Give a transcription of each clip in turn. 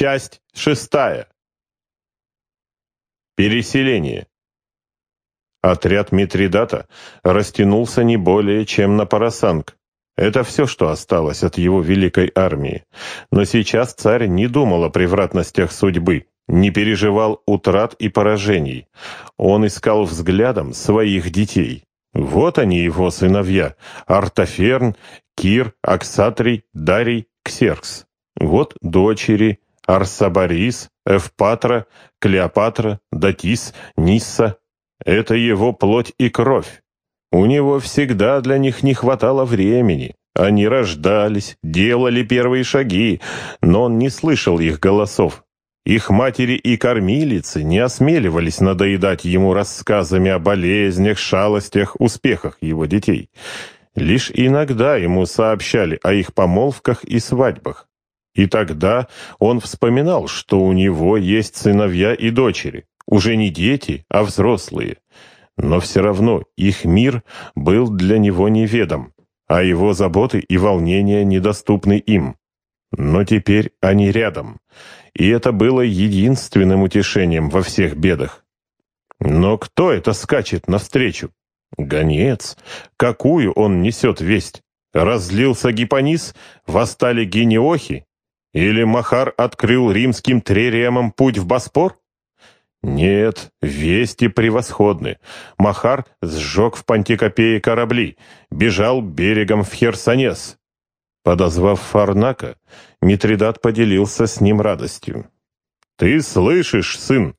Часть шестая. Переселение. Отряд Митридата растянулся не более, чем на Парасанг. Это все, что осталось от его великой армии. Но сейчас царь не думал о превратностях судьбы, не переживал утрат и поражений. Он искал взглядом своих детей. Вот они, его сыновья – Артаферн, Кир, Аксатрий, Дарий, Ксеркс. Вот дочери Арсабарис, Эвпатра, Клеопатра, Датис, Нисса — это его плоть и кровь. У него всегда для них не хватало времени. Они рождались, делали первые шаги, но он не слышал их голосов. Их матери и кормилицы не осмеливались надоедать ему рассказами о болезнях, шалостях, успехах его детей. Лишь иногда ему сообщали о их помолвках и свадьбах. И тогда он вспоминал, что у него есть сыновья и дочери, уже не дети, а взрослые. Но все равно их мир был для него неведом, а его заботы и волнения недоступны им. Но теперь они рядом, и это было единственным утешением во всех бедах. Но кто это скачет навстречу? Гонец. Какую он несет весть? Разлился гипонис, восстали генеохи, или Махар открыл римским триремам путь в Боспор? Нет, вести превосходны. Махар сжег в Пантикопее корабли, бежал берегом в Херсонес. Подозвав Фарнака, Митридат поделился с ним радостью. «Ты слышишь, сын,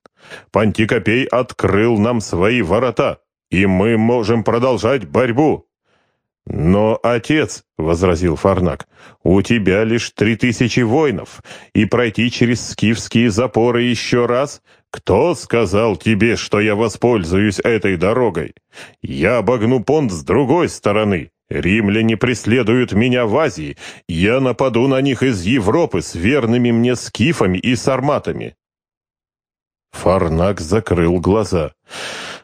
Пантикопей открыл нам свои ворота, и мы можем продолжать борьбу. «Но, отец», — возразил Фарнак, — «у тебя лишь три тысячи воинов, и пройти через скифские запоры еще раз? Кто сказал тебе, что я воспользуюсь этой дорогой? Я обогну понт с другой стороны. Римляне преследуют меня в Азии, я нападу на них из Европы с верными мне скифами и сарматами». Фарнак закрыл глаза.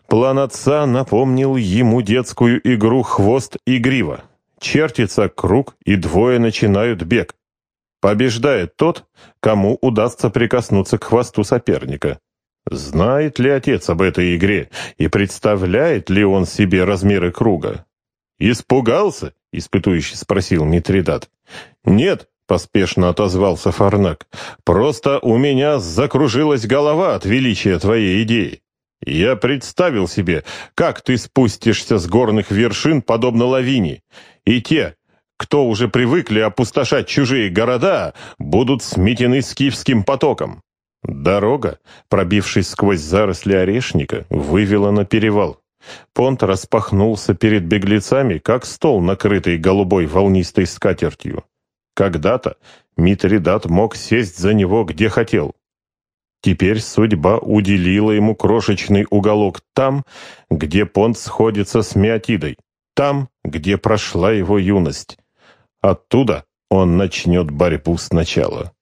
План отца напомнил ему детскую игру «Хвост и грива». Чертится круг, и двое начинают бег. Побеждает тот, кому удастся прикоснуться к хвосту соперника. Знает ли отец об этой игре и представляет ли он себе размеры круга? «Испугался?» — испытующий спросил Митридат. «Нет», — поспешно отозвался Фарнак. «Просто у меня закружилась голова от величия твоей идеи. Я представил себе, как ты спустишься с горных вершин, подобно лавине, и те, кто уже привыкли опустошать чужие города, будут сметены скифским потоком. Дорога, пробившись сквозь заросли орешника, вывела на перевал. Понт распахнулся перед беглецами, как стол, накрытый голубой волнистой скатертью. Когда-то Митридат мог сесть за него где хотел. Теперь судьба уделила ему крошечный уголок там, где понт сходится с Меотидой, там, где прошла его юность. Оттуда он начнет борьбу сначала.